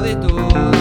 de tu